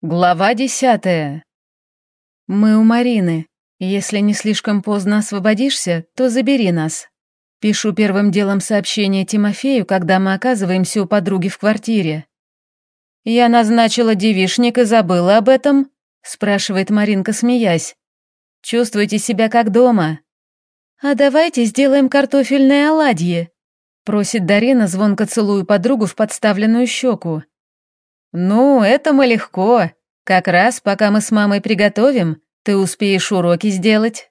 Глава десятая. Мы у Марины. Если не слишком поздно освободишься, то забери нас. Пишу первым делом сообщение Тимофею, когда мы оказываемся у подруги в квартире. «Я назначила девишник и забыла об этом?» спрашивает Маринка, смеясь. «Чувствуйте себя как дома». «А давайте сделаем картофельные оладьи», просит Дарина, звонко целуя подругу в подставленную щеку. «Ну, это мы легко. Как раз, пока мы с мамой приготовим, ты успеешь уроки сделать».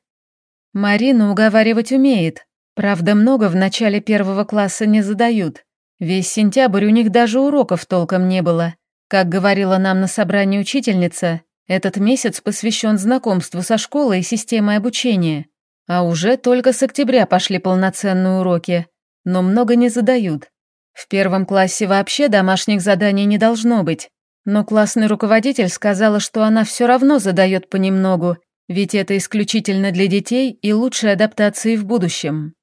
Марина уговаривать умеет. Правда, много в начале первого класса не задают. Весь сентябрь у них даже уроков толком не было. Как говорила нам на собрании учительница, этот месяц посвящен знакомству со школой и системой обучения. А уже только с октября пошли полноценные уроки. Но много не задают. В первом классе вообще домашних заданий не должно быть, но классный руководитель сказала, что она все равно задает понемногу, ведь это исключительно для детей и лучшей адаптации в будущем.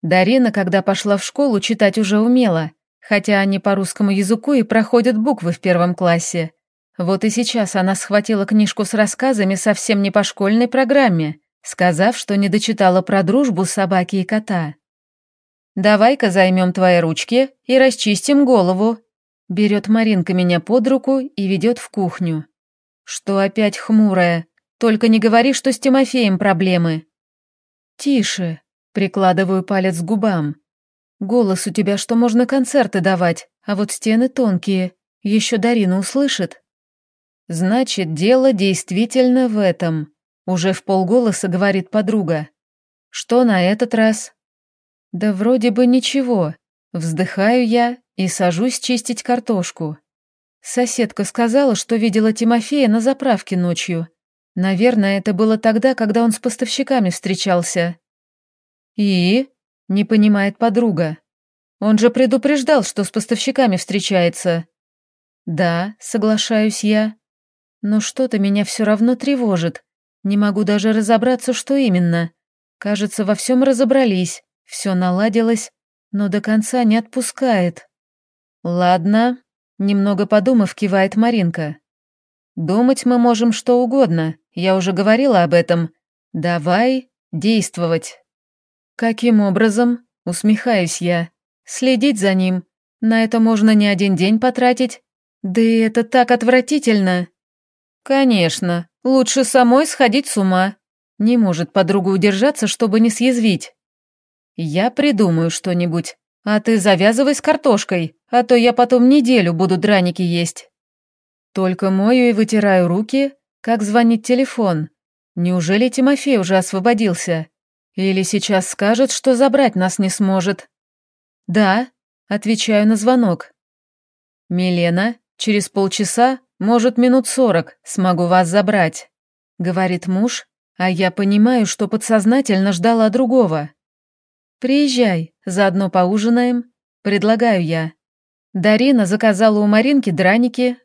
Дарина, когда пошла в школу, читать уже умела, хотя они по русскому языку и проходят буквы в первом классе. Вот и сейчас она схватила книжку с рассказами совсем не по школьной программе, сказав, что не дочитала про дружбу собаки и кота. «Давай-ка займем твои ручки и расчистим голову». Берет Маринка меня под руку и ведет в кухню. Что опять хмурая? Только не говори, что с Тимофеем проблемы. Тише. Прикладываю палец к губам. Голос у тебя, что можно концерты давать, а вот стены тонкие. Еще Дарина услышит. Значит, дело действительно в этом. Уже в полголоса говорит подруга. Что на этот раз? Да вроде бы ничего. Вздыхаю я и сажусь чистить картошку. Соседка сказала, что видела Тимофея на заправке ночью. Наверное, это было тогда, когда он с поставщиками встречался. И? Не понимает подруга. Он же предупреждал, что с поставщиками встречается. Да, соглашаюсь я. Но что-то меня все равно тревожит. Не могу даже разобраться, что именно. Кажется, во всем разобрались. Все наладилось, но до конца не отпускает. Ладно, немного подумав, кивает Маринка. Думать мы можем что угодно, я уже говорила об этом. Давай действовать. Каким образом? Усмехаюсь я. Следить за ним. На это можно не один день потратить. Да и это так отвратительно. Конечно, лучше самой сходить с ума. Не может подруга удержаться, чтобы не съязвить. «Я придумаю что-нибудь, а ты завязывай с картошкой, а то я потом неделю буду драники есть». Только мою и вытираю руки, как звонит телефон. Неужели Тимофей уже освободился? Или сейчас скажет, что забрать нас не сможет? «Да», — отвечаю на звонок. «Милена, через полчаса, может, минут сорок, смогу вас забрать», — говорит муж, а я понимаю, что подсознательно ждала другого. «Приезжай, заодно поужинаем», — предлагаю я. Дарина заказала у Маринки драники.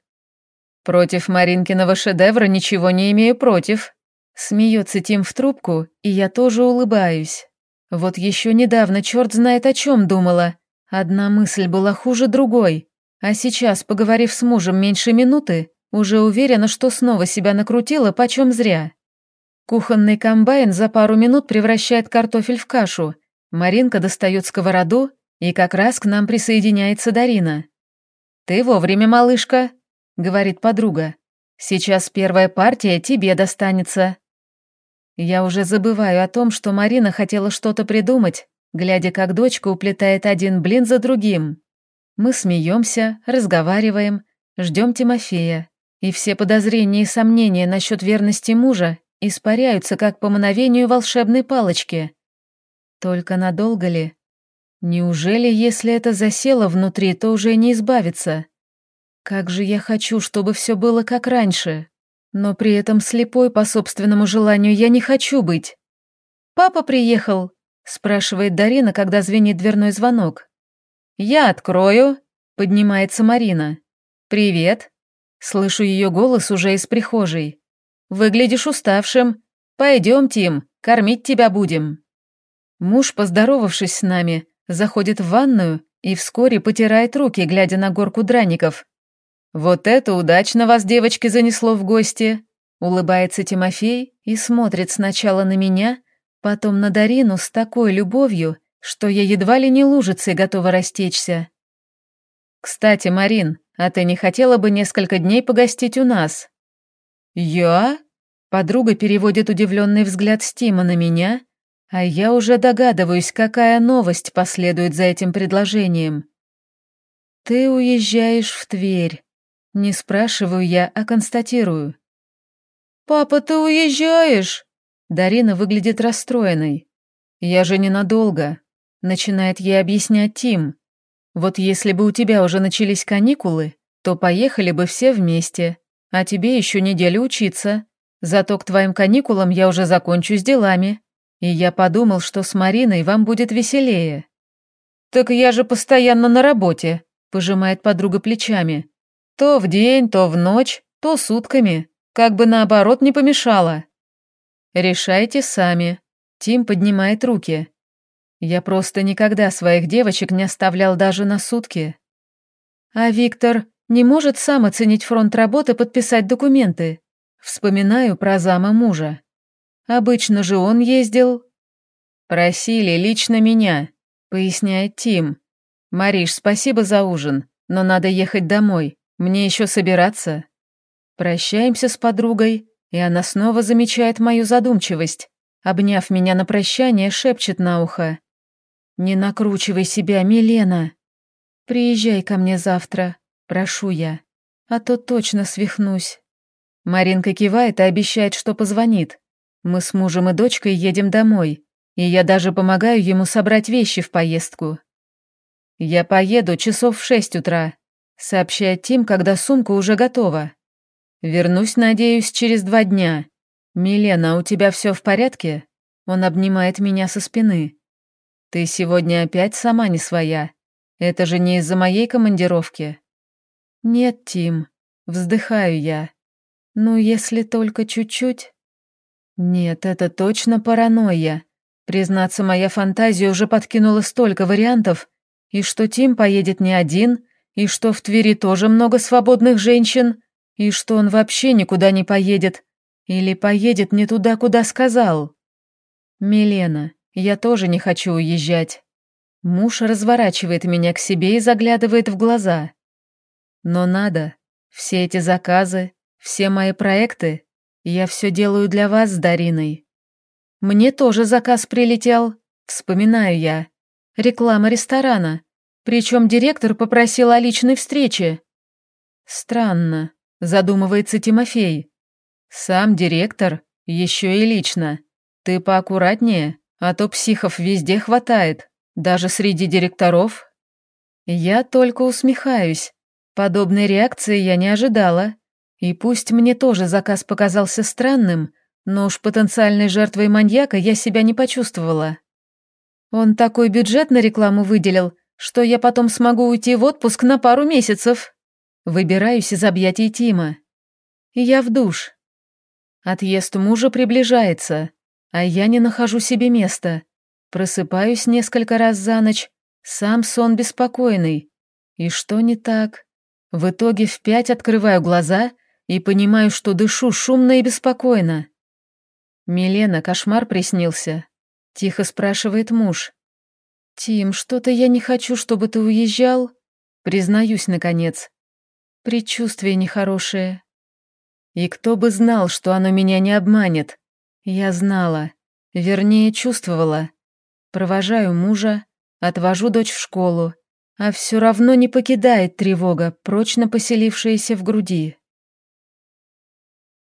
«Против Маринкиного шедевра ничего не имею против», — смеется Тим в трубку, и я тоже улыбаюсь. Вот еще недавно черт знает о чем думала. Одна мысль была хуже другой, а сейчас, поговорив с мужем меньше минуты, уже уверена, что снова себя накрутила почем зря. Кухонный комбайн за пару минут превращает картофель в кашу — Маринка достает сковороду, и как раз к нам присоединяется Дарина. «Ты вовремя, малышка», — говорит подруга. «Сейчас первая партия тебе достанется». Я уже забываю о том, что Марина хотела что-то придумать, глядя, как дочка уплетает один блин за другим. Мы смеемся, разговариваем, ждем Тимофея, и все подозрения и сомнения насчет верности мужа испаряются, как по мановению волшебной палочки. Только надолго ли? Неужели, если это засело внутри, то уже не избавиться? Как же я хочу, чтобы все было как раньше. Но при этом слепой по собственному желанию я не хочу быть. «Папа приехал?» – спрашивает Дарина, когда звенит дверной звонок. «Я открою», – поднимается Марина. «Привет». Слышу ее голос уже из прихожей. «Выглядишь уставшим. Пойдем, Тим, кормить тебя будем». Муж, поздоровавшись с нами, заходит в ванную и вскоре потирает руки, глядя на горку драников. «Вот это удачно вас, девочки, занесло в гости!» Улыбается Тимофей и смотрит сначала на меня, потом на Дарину с такой любовью, что я едва ли не лужицей готова растечься. «Кстати, Марин, а ты не хотела бы несколько дней погостить у нас?» «Я?» Подруга переводит удивленный взгляд Стима на меня, а я уже догадываюсь, какая новость последует за этим предложением. «Ты уезжаешь в Тверь». Не спрашиваю я, а констатирую. «Папа, ты уезжаешь?» Дарина выглядит расстроенной. «Я же ненадолго», — начинает ей объяснять Тим. «Вот если бы у тебя уже начались каникулы, то поехали бы все вместе, а тебе еще неделю учиться. Зато к твоим каникулам я уже закончу с делами. И я подумал, что с Мариной вам будет веселее». «Так я же постоянно на работе», — пожимает подруга плечами. То в день, то в ночь, то сутками. Как бы наоборот не помешало. Решайте сами. Тим поднимает руки. Я просто никогда своих девочек не оставлял даже на сутки. А Виктор не может сам оценить фронт работы, подписать документы. Вспоминаю про зама мужа. Обычно же он ездил. Просили лично меня, поясняет Тим. Мариш, спасибо за ужин, но надо ехать домой. Мне еще собираться. Прощаемся с подругой, и она снова замечает мою задумчивость. Обняв меня на прощание, шепчет на ухо. «Не накручивай себя, Милена. Приезжай ко мне завтра, прошу я, а то точно свихнусь». Маринка кивает и обещает, что позвонит. Мы с мужем и дочкой едем домой, и я даже помогаю ему собрать вещи в поездку. Я поеду часов в шесть утра, сообщает Тим, когда сумка уже готова. Вернусь, надеюсь, через два дня. Милена, у тебя все в порядке? Он обнимает меня со спины. Ты сегодня опять сама не своя. Это же не из-за моей командировки. Нет, Тим, вздыхаю я. Ну, если только чуть-чуть. Нет, это точно паранойя. Признаться, моя фантазия уже подкинула столько вариантов, и что Тим поедет не один, и что в Твери тоже много свободных женщин? И что он вообще никуда не поедет? Или поедет не туда, куда сказал? Милена, я тоже не хочу уезжать. Муж разворачивает меня к себе и заглядывает в глаза. Но надо. Все эти заказы, все мои проекты, я все делаю для вас с Дариной. Мне тоже заказ прилетел, вспоминаю я. Реклама ресторана. Причем директор попросил о личной встрече. Странно, задумывается Тимофей. Сам директор, еще и лично. Ты поаккуратнее, а то психов везде хватает, даже среди директоров. Я только усмехаюсь. Подобной реакции я не ожидала. И пусть мне тоже заказ показался странным, но уж потенциальной жертвой маньяка я себя не почувствовала. Он такой бюджет на рекламу выделил, что я потом смогу уйти в отпуск на пару месяцев. Выбираюсь из объятий Тима. Я в душ. Отъезд мужа приближается, а я не нахожу себе места. Просыпаюсь несколько раз за ночь, сам сон беспокойный. И что не так? В итоге в пять открываю глаза и понимаю, что дышу шумно и беспокойно. «Милена, кошмар приснился?» — тихо спрашивает муж. «Тим, что-то я не хочу, чтобы ты уезжал. Признаюсь, наконец. Предчувствие нехорошее. И кто бы знал, что оно меня не обманет. Я знала. Вернее, чувствовала. Провожаю мужа, отвожу дочь в школу, а все равно не покидает тревога, прочно поселившаяся в груди.